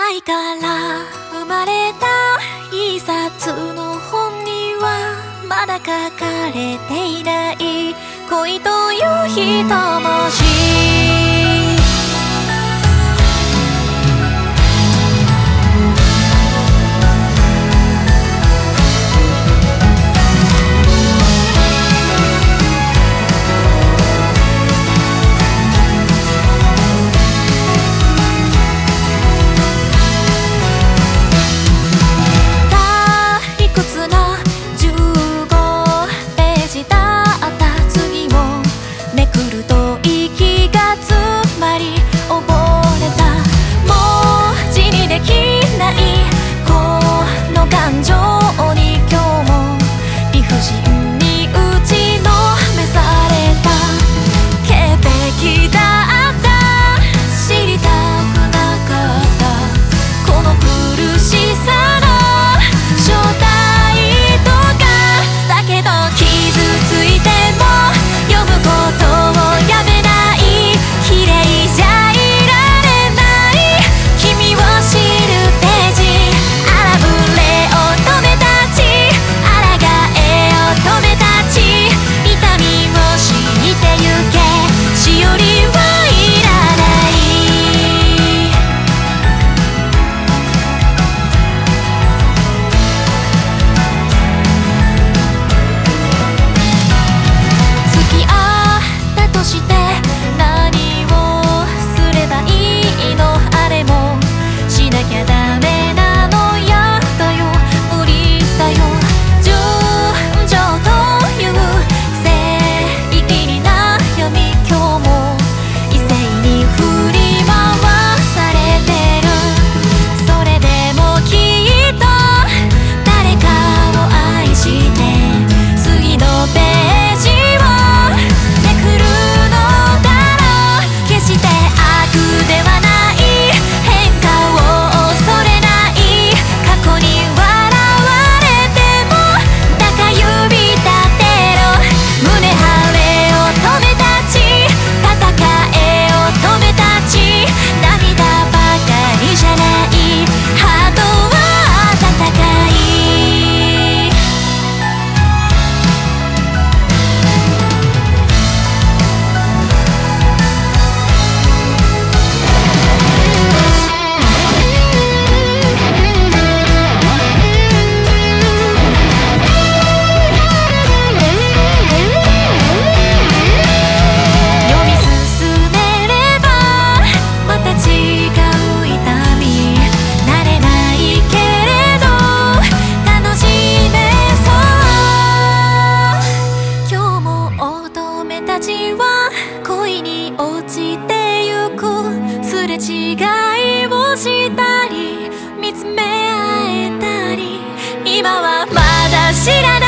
愛から生まれた一冊の本にはまだ書かれていない恋という一文字恋に落ちてゆく。すれ違いをしたり見つめ合えたり。今はまだ知らない。